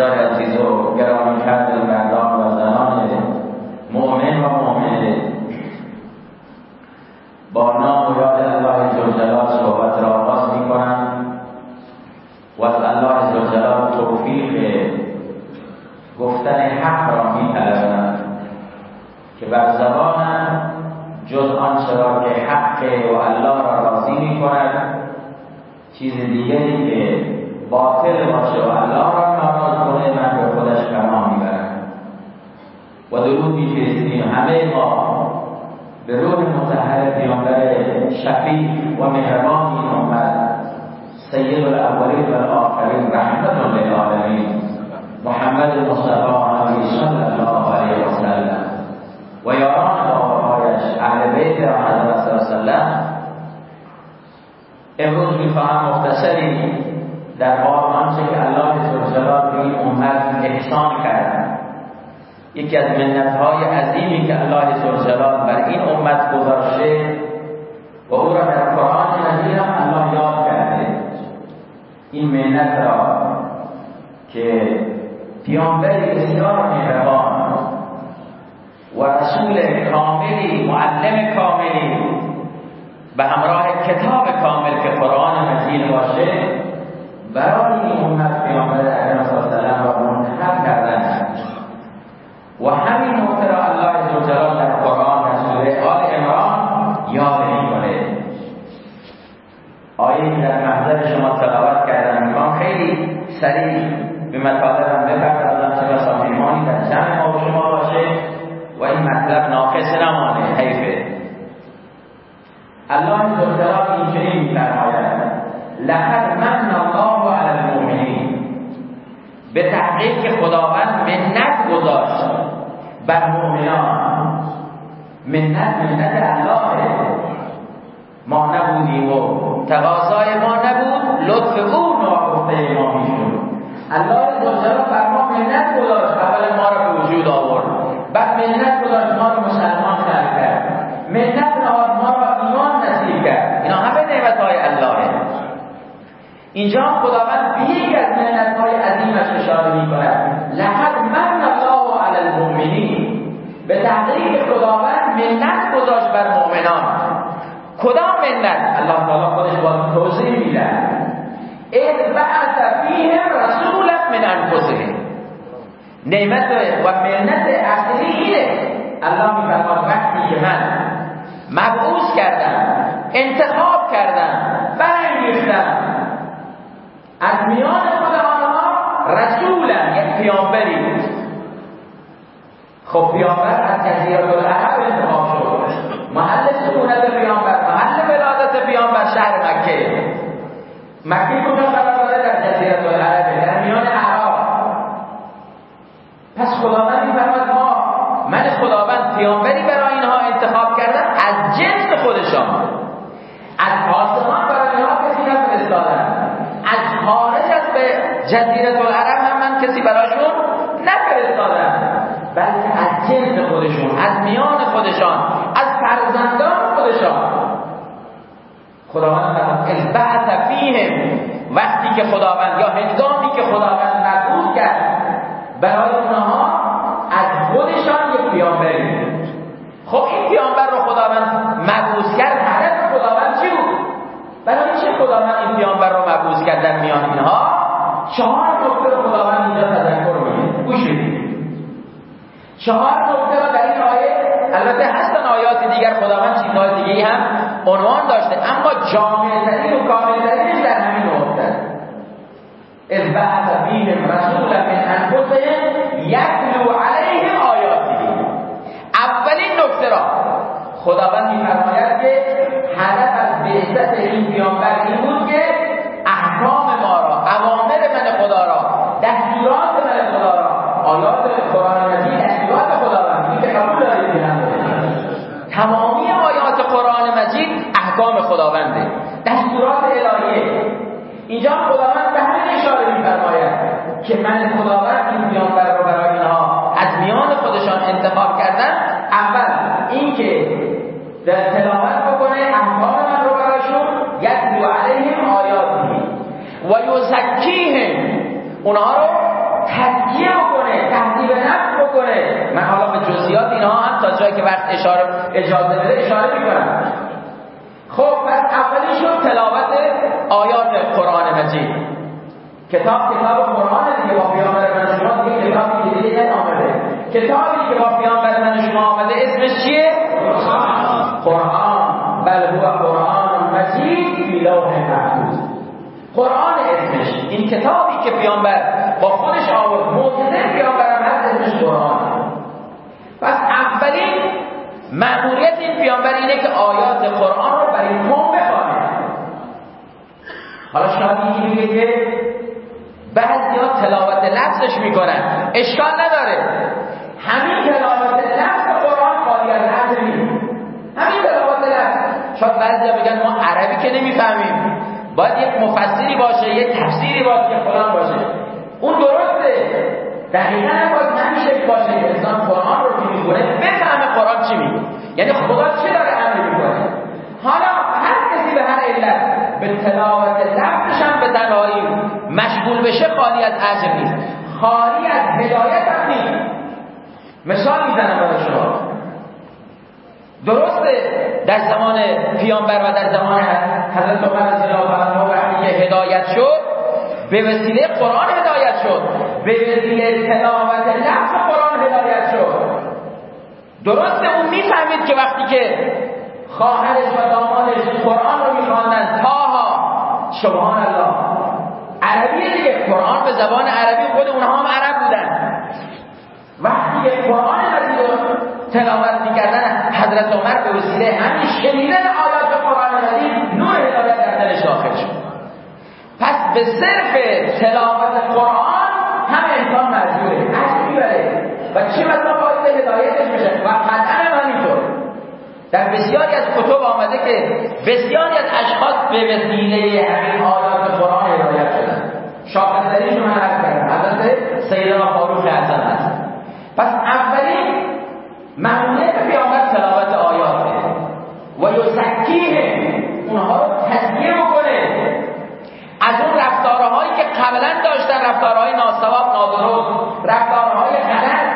بزرگ عزیز و گرامی کرده مردان و زنان مؤمن و مؤمنه با نام و یاد الله جلال صحبت را آغاز می کنم و از الله جلال توفیق گفتن حق را می که بر زبانم جز آنچه را که حق و الله را راضی می کند چیز دیگری که باطل باشه و الله را کنه من به خودش پناه میبرم و درود میفرستیم همه ما به روح متحر پیامبر شفیع و مهربان این امت سید الاولین و الاخرین رحمت للعالمین محمد مصطفی نبی صلی الله علیه و سلم و یاران باورهایش أهل بیت حضرت صلی الله علیه و سلم امروز میخواهم مختصری در باب آنچه که الله زلجلال به این امت احسان کرد. یکی از منتهای عظیمی که الله زلجلال بر این امت گذاشته و او را در قرآن مجید الله یاد کرده. این منت را که پیامبری بسیار مهربان و رسول کاملی معلم کاملی به همراه کتاب کامل که قرآن مجید باشه برای این امت پیامبر اکرم صلی الله علیه و را منتخب کردن. و همین نکته را الله جلال در قرآن در سوره آل عمران یاد می‌کنه. آیه در محضر شما تلاوت کردن می‌خوام خیلی سریع به مطالبم بپردازم چه بسا میمانی در جمع ما شما باشه و این مطلب ناقص نمانه حیفه الله جلال این چنین میفرماید لقد من الله علی المؤمنین به تحقیق که خداوند منت گذاشت بر مؤمنان. منت منت الله. ما نبودیم و تقاضای ما نبود لطف او ناگفته ما می‌شد. الله جل بر ما منت گذاشت اول ما را به وجود آورد. بعد منت گذاشت ما مسلمان اینجا خداوند به یک از های عظیمش اشاره می کند لقد من الله علی المؤمنین. به تحقیق خداوند منت گذاشت بر مؤمنان. کدام منت؟ الله تعالی خودش با توضیح میده. اذ بعث فیهم رسولا من انفسهم. نعمت و منت اصلی اینه. الله میفرماد وقتی که من مبعوث کردم انتخاب کردم برانگیختم از میان خود آنها رسولا یک پیامبری بود. خب پیامبر از جزیره العرب انتخاب شد. محل سکونت پیامبر محل ولادت پیامبر شهر مکه. مکه کجا قرار داره در جزیره العرب در میان عرب. پس خداوند میفرماد ما من خداوند پیامبری برای اینها انتخاب کردم از جنس خودشان. از آسمان برای اینها کسی نفرستادم جزیره العرب هم من کسی براشون نفرستادم. بلکه از جنس خودشون از میان خودشان از فرزندان خودشان. خداوند فرمود بعث فیهم. وقتی که خداوند یا هنگامی که خداوند مبعوث کرد برای اونها از خودشان یک پیامبری خب این پیامبر رو خداوند مبعوث کرد هدف خداوند چی بود؟ برای چه خداوند این پیامبر رو مبعوث کرد در میان اینها؟ چهار نکته رو خداوند اینجا تذکر میده گوش چهار نکته رو در این آیه البته هستن آیات دیگر خداوند چیزهای دیگه هم عنوان داشته اما جامعه ترین و کامل ترینش در همین نقطه. اذ بعث فیهم رسولا من انفسهم یتلو علیهم آیاته اولین نکته را خداوند میفرماید که هدف از بعثت این پیامبر این بود که احکام ما را اوامر من خدا را دستورات من خدا را آیات قرآن مجید دستورات خداوند این که قبول دارید تمامی آیات قرآن مجید احکام خداونده. دستورات الهیه. اینجا خداوند به همین اشاره میفرماید که من خداوند این پیامبر را برای اینها از میان خودشان انتخاب کردم. اول اینکه در تلاوت بکنه احکام من رو براشون. یتلو علیهم آیاتی و یزکیهم. اونها رو تهذیب نفس بکنه. من حالا به جزئیات اینها هم تا جایی که وقت اشاره اجازه بده اشاره می‌کنم. شد تلاوت آیات قرآن مجید. کتاب کتاب قرآن دیگه با پیامبر من شما دیگه کتابی که دیگه آمده کتابی که با پیامبر من شما آمده اسمش چیه؟ قرآن. بل هو قرآن مجید فی لوح محفوظ. قرآن اسمش. این کتابی که پیامبر با خودش آورد معجزه پیامبرم هست اسمش قرآن. پس اولین مأموریت این پیامبر اینه که آیات قرآن رو برای قوم بخوانه حالا شاید یکی بگه که بعضی ها تلاوت لفظش می‌کنن. اشکال نداره. همین تلاوت لفظ قرآن خالی از همین تلاوت لفظ. شاید بعضی ها بگن ما عربی که نمی‌فهمیم. باید یک مفسری باشه یک تفسیری باشه که فلان باشه. اون درسته. دقیقا باید نمیشه باشه. که انسان قرآن رو که می‌خونه بفهمه قرآن چی میگه. یعنی خدا چه داره امر می‌کنه؟ حالا هر کسی به هر علت به تلاوت لفظش هم به تنهایی مشغول بشه خالی از اجر نیست. خالی از هدایت هم نیست. مثال می‌زنم برای شما. درسته در زمان پیامبر و در زمان حضرت عمر رضی الله وقتی که هدایت شد به وسیله قرآن هدایت شد. به وسیله تلاوت لفظ قرآن هدایت شد. درسته اون می‌فهمید که وقتی که خواهرش و دامادش قرآن رو میخواندن تاها سبحان الله عربی دیگه. قرآن به زبان عربی خود اونها هم عرب بودن. وقتی قرآن رو تلاوت می‌کردن حضرت عمر به وسیله همین شنیدن آیات قرآن مجید نور هدایت در دلش داخل شد. پس به صرف تلاوت قرآن هم انسان مجبوره از می‌بره و چه مثلا باید هدایتش بشه؟ و قطعا هم همینطور. در بسیاری از کتب آمده که بسیاری از اشخاص به وسیله همین آیات قرآن هدایت شدن. شاخصدریش من عرض کردم. حضرت سیدنا فاروق حسن هست پس اولین معمولیت پیامبر تلاوت آیاته. و یزکیه. اونها رو تزکیه بکنه. از اون رفتارهایی که قبلا داشتن رفتارهای ناسواب نادرست رفتارهای غلط.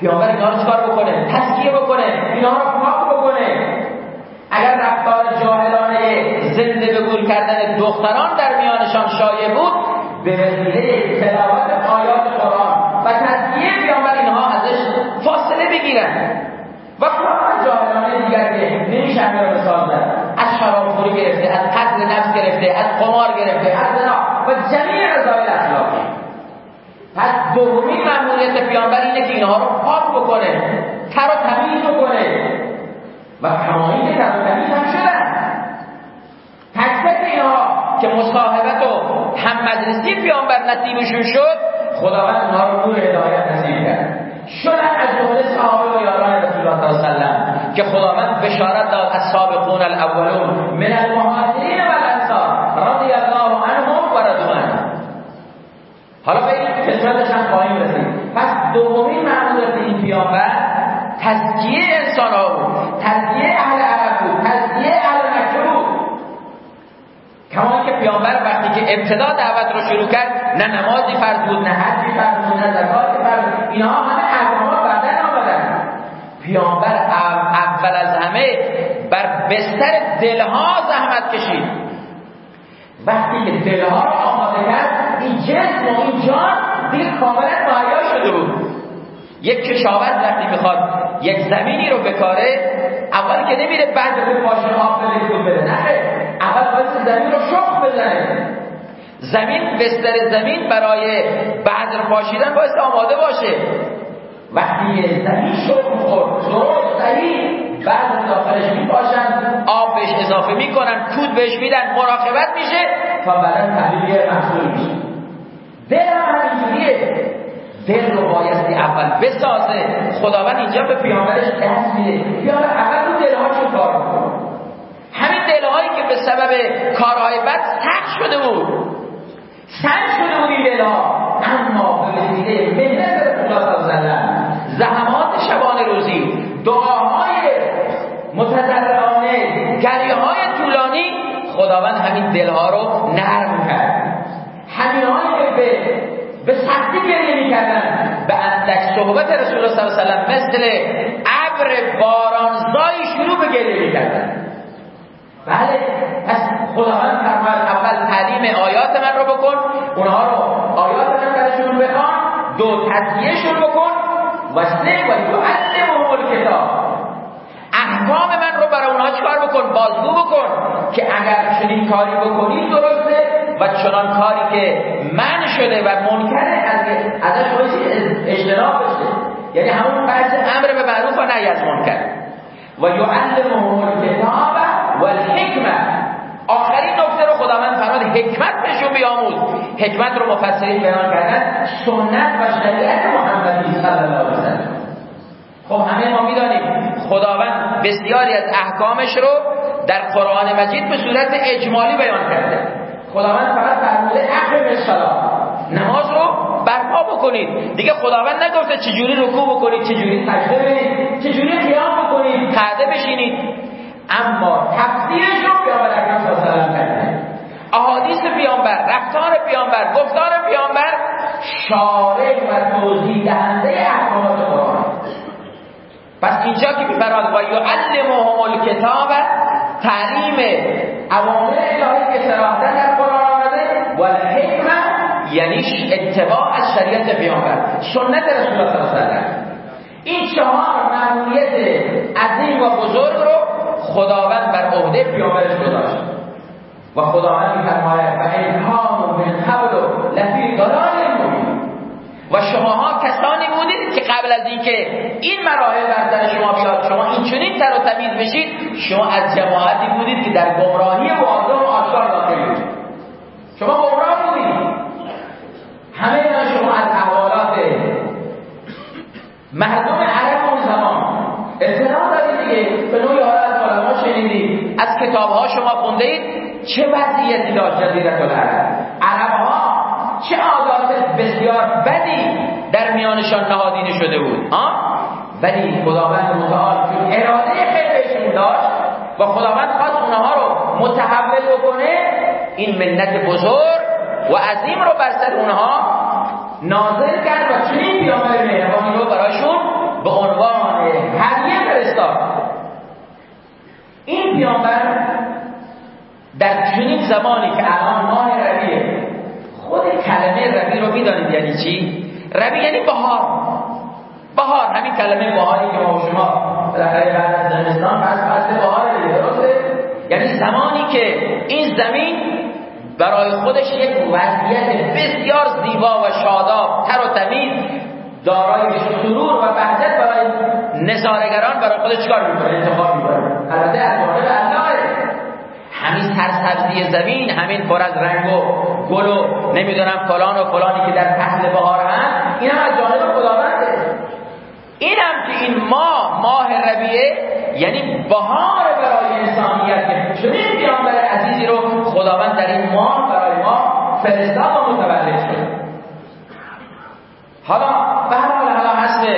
پیامبر اینا رو چکار بکنه؟ تزکیه بکنه اینا رو پاک بکنه. اگر رفتار جاهلانه زنده به گول کردن دختران در میانشان شایع بود به وسیله تلاوت آیات قرآن و تزکیه پیامبر اینها ازش فاصله بگیرن. و کارهای جاهلانه دیگر که نمیشه همه رو از شرابخوری گرفته از قتل نفس گرفته از قمار گرفته از زنا و جمیع رضایل اخلاقی. پس دومین معمولیت پیامبر اینه که اینها رو پاک بکنه تر و تمیز بکنه. و کمایی که تر و تمیز هم شدن. تک اینها که مصاحبت و هم مجلسی پیامبر نصیبشون شد خداوند اونها رو نور هدایت نصیب کرد. شدن از جمله صحابه و یاران رسول الله صلی الله علیه وسلم که خداوند بشارت داد از سابقون الاولون من المهاجرین و الانصار رضی الله عنهم و رضوان حالا به این قسمتش هم خواهیم رسید پس دومین معمولیت این پیامبر تزکیه انسان ها بود. تزکیه اهل عرب بود. تزکیه اهل مکه بود. کما که پیامبر وقتی که ابتدا دعوت رو شروع کرد نه نمازی فرض بود نه حجی فرض بود نه زکاتی فرض بود. اینها همه احکامات بعدن آمدن پیامبر اول از همه بر بستر دلها زحمت کشید. وقتی که دلها رو آماده کرد این جسم و این جان دیگه کاملا مهیا شده بود. یک کشاورز وقتی می‌خواد یک زمینی رو بکاره اول که نمیره بعد به پاشن آب بده بده نه اول باید زمین رو شخ بزنه. زمین بستر زمین برای بعد پاشیدن باید آماده باشه. وقتی زمین شخ می‌خورد درست صحیح بعد داخلش میپاشن آب بهش اضافه می‌کنن کود بهش میدن مراقبت میشه تا بعدا تبدیل محصول میشه. دل هم همینجوریه. دل رو بایستی اول بسازه. خداوند اینجا به پیامبرش دست میده. پیامبر اول رو دلهاشون کار کنه همین دلهایی که به سبب کارهای بد سخت شده بود. سنگ شده بود این دلها. اما به وسیله مهنت رسول زحمات شبانه روزی دعاهای متضرعانه گریه های طولانی خداوند همین دلها رو نرم کرد. همین که به به سختی گریه می‌کردن. به اندک صحبت رسول الله صلی الله علیه و مثل ابر بارانزایی شروع به گریه می‌کردن. بله پس خداوند فرماید اول تعلیم آیات من رو بکن اونها رو آیات من برشون بخوان دو تذیهشون بکن و سه و یعلمهم کتاب احکام من رو برای اونها چکار بکن؟ بازگو بکن که اگر چنین کاری بکنید درسته و چنان کاری که من شده و منکره ازش باید اجتناب بشه. یعنی همون بعض امر به معروف و نهی از منکر. و یعلمهم الکتاب و الحکمه. آخرین نکته رو خداوند فرمود حکمت بهشون بیاموز. حکمت رو مفسرین بیان کردن سنت و شریعت محمدی صلی الله علیه وسلم خب همه ما می‌دانیم خداوند بسیاری از احکامش رو در قرآن مجید به صورت اجمالی بیان کرده. خداوند فقط فرموده اقم الصلاه نماز رو برپا بکنید. دیگه خداوند نگفته چجوری رکوع بکنید چجوری سجده برید چجوری قیام بکنید قعده بشینید. اما تفسیرش رو پیامبر اکرم صلی الله علیه کرده. احادیث پیامبر رفتار پیامبر گفتار پیامبر شارع و توضیح دهنده احکامات قرآن. پس اینجا که میفرماد و یعلمهم الکتاب تعلیم اوامر الهی که صراحتا در قرآن آمده و الحکمه یعنی اتباع از شریعت پیامبر سنت رسول الله صلی الله علیه و این چهار مأموریت عظیم و بزرگ رو خداوند بر عهده پیامبرش گذاشت. و خداوند میفرماید و این من قبل لفی ضلال مبین. و شماها کسانی بودید که قبل از اینکه این مراحل بر شما بیاد شما این چنین تر و تمیز بشید شما از جماعتی بودید که در گمراهی واضح و آشکار داخل بودید. شما گمراه بودید. همه شما از احوالات مردم عرب اون زمان. اطلاع دارید دیگه به نوعی شنیدید. از کتاب ها شما خونده اید چه وضعیتی داشت جزیره العرب؟ عرب بدی در میانشان نهادینه شده بود. ها؟ ولی خداوند متعال اراده خیلی بهشون داشت و خداوند خواست اونها رو متحول بکنه. این منت بزرگ و عظیم رو بر سر اونها نازل کرد و چنین پیامبر مهربانی رو براشون به عنوان هدیه فرستاد. این پیامبر در چنین زمانی که الان ماه ربیه خود کلمه ربی رو می‌دانید یعنی چی؟ ربی یعنی بهار. بهار همین کلمه بهاری که ما و شما بالاخره بعد از زمستان پس فصل بهار درسته؟ یعنی زمانی که این زمین برای خودش یک وضعیت بسیار زیبا و شاداب تر و تمیز دارای سرور و بهجت برای نظارگران برای خودش چیکار می‌کنه؟ انتخاب می‌کنه. البته از جانب الله همین سرسبزی زمین همین پر از رنگ و گل و نمی‌دونم فلان و فلانی که در فصل بهار هست این هم از جانب خداونده. این هم که این ماه ماه ربیعه یعنی بهار برای انسانیت چون این پیامبر عزیزی رو خداوند در این ماه برای ما فرستاد و متولد شد. حالا به حال حالا حسب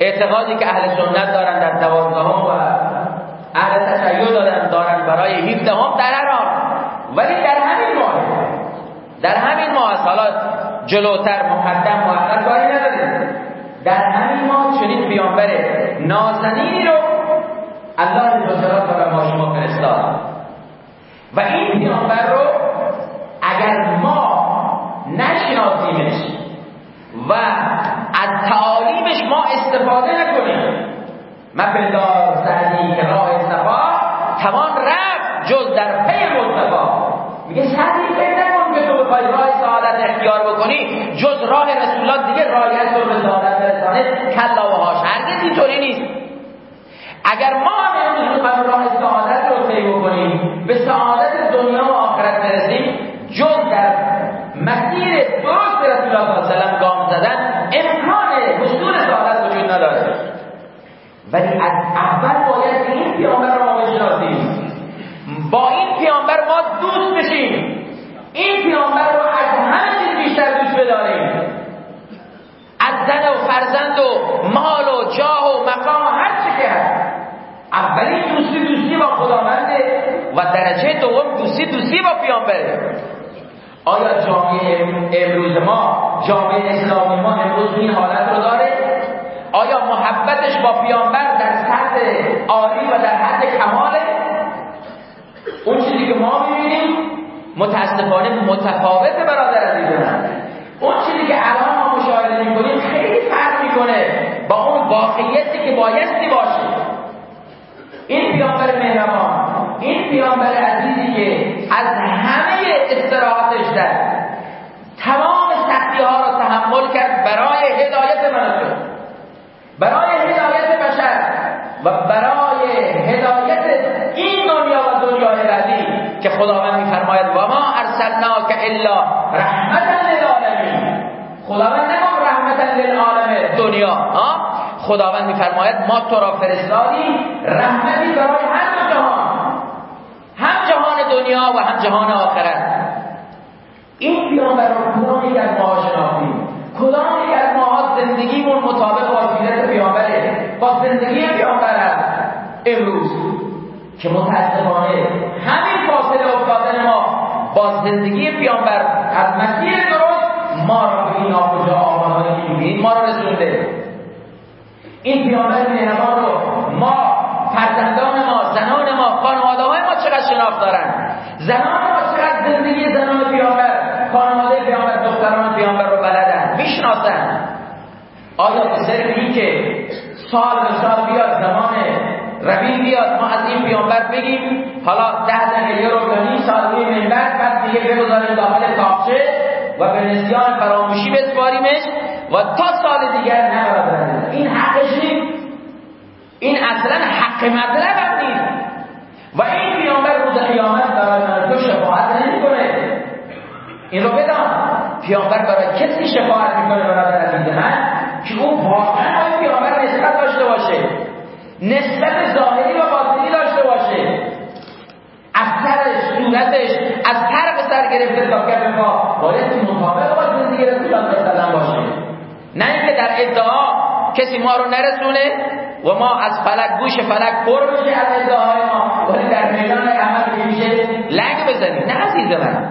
اعتقادی که اهل سنت دارن در دوازدهم و اهل تشیع دارن دارن برای هفدهم در هر ولی در همین ماه در همین ماه حالا جلوتر مقدم مؤخر کاری نداریم. در همین ماه چنین پیامبر نازنینی رو الله جل برای ما شما فرستاد. و این پیامبر رو اگر ما نشناسیمش و از تعالیمش ما استفاده نکنیم مپندار سعدی که توان رفت جز در پی مصطفی. میگه سعدی فکر نکن که تو بخوای راه سعادت اختیار بکنی جز راه رسولات دیگه راهیت رو به سعادت برسانه کلا و هاش هرگز اینطوری نیست. اگر ما هم امروز می‌خوایم راه سعادت رو طی بکنیم به سعادت دنیا و آخرت برسیم جز در مسیر درست رسول الله صلی گام زدن امکان حصول سعادت وجود نداره. ولی از اول باید این پیامبر رو ما بشناسیم با این پیامبر ما دوست بشیم این پیامبر رو از همه چیز بیشتر دوست بداریم. از زن و فرزند و مال و جاه و مقام و هر چی که هست. اولین دوستی دوستی با خداونده و درجه دوم دوستی دوستی با پیامبره آیا جامعه امروز ما جامعه اسلامی ما امروز این حالت رو داره؟ آیا محبتش با پیامبر در سطح عالی و در حد کماله؟ اون چیزی که ما می‌بینیم متاسفانه متفاوت برادر عزیزم. اون چیزی که الان ما مشاهده می‌کنیم خیلی فرق می‌کنه با اون واقعیتی که بایستی باشه. این پیامبر مهربان این پیامبر عزیزی که از همه استراحتش در تمام سختی ها را تحمل کرد برای هدایت من برای هدایت بشر و برای هدایت این دنیا و دنیای بعدی. که خداوند میفرماید و ما ارسلناک الا رحمتا للعالمین. خداوند نگفت رحمتا للعالم دنیا ها؟ خداوند میفرماید ما تو را فرستادیم رحمتی برای هر جهان هم جهان دنیا و هم جهان آخرت. این پیامبر رو کدام یک از ما شناختیم؟ کدام یک از ما زندگیمون مطابق با سیرت پیامبره؟ با زندگی پیامبر امروز که متاسفانه افتادن ما با زندگی پیامبر از مسیر درست ما را به این ناکجا آبادانی می‌بینید ما را رسونده این پیامبر مهربان رو ما فرزندان ما زنان ما خانواده های ما چقدر شناخت دارن؟ زنان ما چقدر زندگی زنان پیامبر خانواده پیامبر دختران پیامبر رو بلدن می‌شناسن؟ آیا به صرف این که سال به سال بیاد زمان روی بیاد ما از این پیامبر بگیم حالا ده دقیقه رو کنیم سال روی منبر بعد دیگه بگذاریم داخل تاقچه و به نسیان فراموشی بسپاریمش و تا سال دیگر نه این حقش نیست. این اصلا حق مطلب نیست. و این پیامبر روز قیامت برای تو شفاعت نمی‌کنه. این رو بدان. پیامبر برای کسی شفاعت می‌کنه؟ برادر عزیز من که او واقعا پیامبر نسبت داشته باشه. نسبت ظاهری و باطنی داشته باشه. از سرش صورتش از هر به سر گرفته تا کف پا باید مطابق با زندگی رسول الله باشه. نه اینکه در ادعا کسی ما رو نرسونه و ما از فلک گوش فلک پر بشه از ادعاهای ما ولی در میدان عمل میشه لنگ بزنیم. نه عزیز من.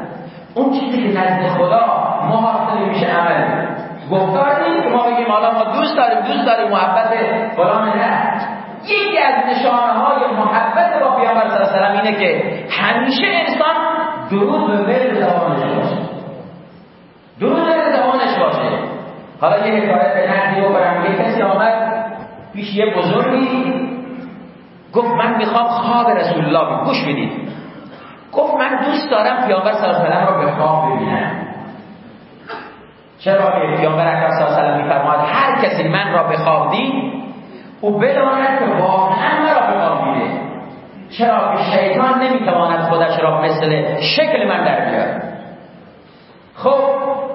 اون چیزی که نزد خدا محاصره میشه عمل. گفتار که ما بگیم حالا ما دوست داریم دوست داریم محبت فلان نه. یکی از نشانه های محبت با پیامبر صلی الله علیه اینه که همیشه انسان درود به ول زبانش باشه. درود به زبانش باشه. حالا یه حکایت به نقدی بکنم یه کسی آمد پیش یه بزرگی گفت من می‌خوام خواب رسول الله گوش بدید. گفت من دوست دارم پیامبر صلی الله علیه رو به خواب ببینم. چرا؟ که پیامبر اکرم صلی الله علیه و میفرماید هر کسی من را به خواب دید او بداند که واقعا مرا به خواب دیده چرا که شیطان نمی‌تواند خودش را مثل شکل من در بیارد. خب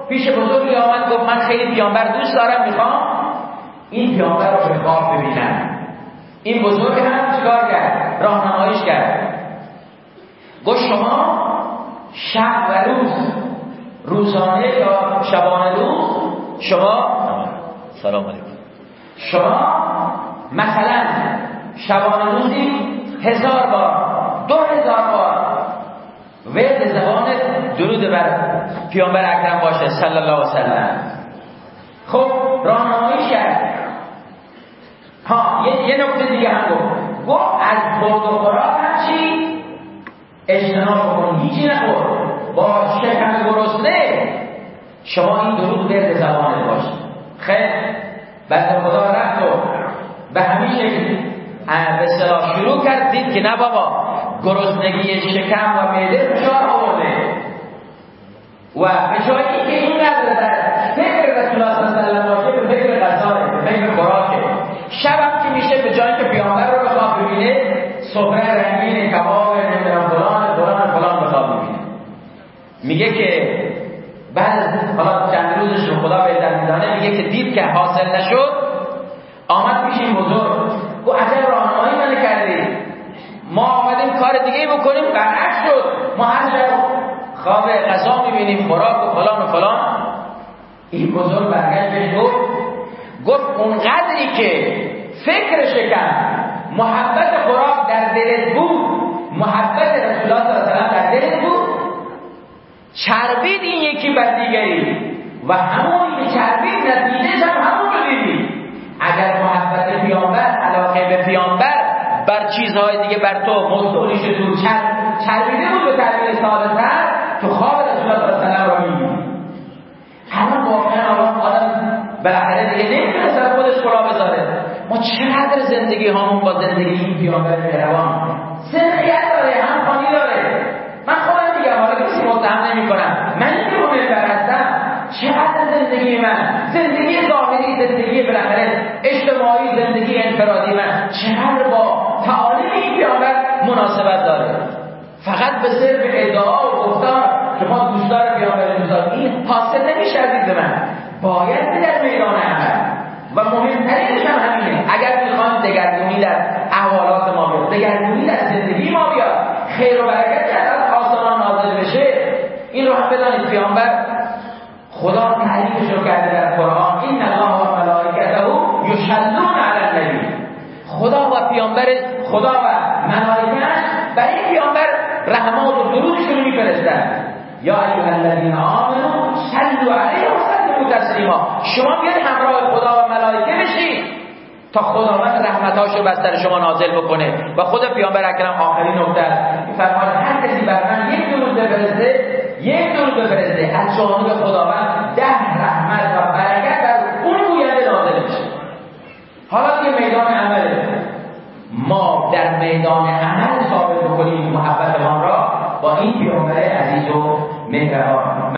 پیش بزرگی آمد گفت من خیلی پیامبر دوست دارم می‌خوام؟ این پیامبر را به خواب ببینم. این بزرگ هم چیکار کرد؟ راهنماییش کرد. گفت شما شب و روز روزانه یا شبانه روز؟ شما؟ سلام علیکم. شما مثلا شبانه روزی هزار بار دو هزار بار. ورد زبان درود بر پیامبر اکرم باشه صلی الله علیه وسلم خب راهنمایی کرد. ها یه, یه نکته دیگه هم گفت. گفت از خورد و خوراک چی اجتناب کن هیچی نخور. با شکم گرسنه شما این درود ورد زبانت باشه. خیلی بعد خدا رفت و به همین شکل به صلاح شروع کرد دید که نه بابا گرسنگی شکم و معده فشار آورده. و به جایی که اینقدر در فکر رسول الله صلی الله علیه و باشه به فکر غذاه به فکر خوراکه شب که میشه به جایی که پیامبر رو بخواب ببینه سفره رنگین کباب نمی‌دونم فلان فلان فلان بخواب ببینه میگه که بعد از حالا چند روزش رو خدا بهتر میدانه میگه که دید که حاصل نشد آمد پیش این بزرگ. گو عجب راهنمایی من کردی ما آمدیم کار دیگه بکنیم برعکس شد. ما هر شب خواب غذا می‌بینیم خوراک و فلان و فلان. این بزرگ برگشت گفت گفت اونقدری که فکر شکم محبت خوراک در دلت بود محبت رسول الله صلی الله در دلت بود. چربید این یکی بر دیگری و همونی چربید نتیجه هم همون رو دیدی. اگر محبت پیامبر علاقه به پیامبر بر چیزهای دیگه بر تو مستولی شد و چربیده بود به تعبیر سالتر تو خواب رسول الله و را می‌بینی. الان واقعا آدم بالاخره دیگه نمی‌تونه سر خودش کلا بذاره. ما چقدر زندگی همون با زندگی این پیامبر مهربان؟ زندگیت داره هم خانی داره. من خودم میگم حالا کسی متهم نمی کنم من که منبر هستم چقدر زندگی من؟ زندگی ظاهری زندگی بالاخره اجتماعی زندگی انفرادی من. مناسبت داره. فقط به صرف ادعا و گفتار که ما دوستدار پیامبر دوستدار این حاصل نمیشه به من. باید در میدان عمل. و مهمترینش هم همینه. اگر می‌خوایم دگرگونی در احوالات ما بیاد دگرگونی در زندگی ما بیاد خیر و برکت از آسمان نازل بشه این رو هم بدانید پیامبر. خدا تعریفش رو کرده در قرآن این الله و ملائکته یشهدون علی النبی. خدا و پیامبر خدا و ملائکهش برای پیامبر رحمات و درودشون رو میفرستن. یا ایها الذین آمنوا صلوا علیه و سلموا تسلیما. شما بیاید همراه خدا و ملائکه بشید تا خداوند رحمتاشو بر سر شما نازل بکنه. و خود پیامبر اکرم آخرین نکته فرمان هر کسی بر من یک درود بفرسته یک درود بفرسته از جانب خداوند ده رحمت و برکت در اون گوینده نازل میشه. حالا دیگه میدان عمله ما در میدان عمل ثابت بکنیم محبت ما را با این پیامبر عزیز و مهربان.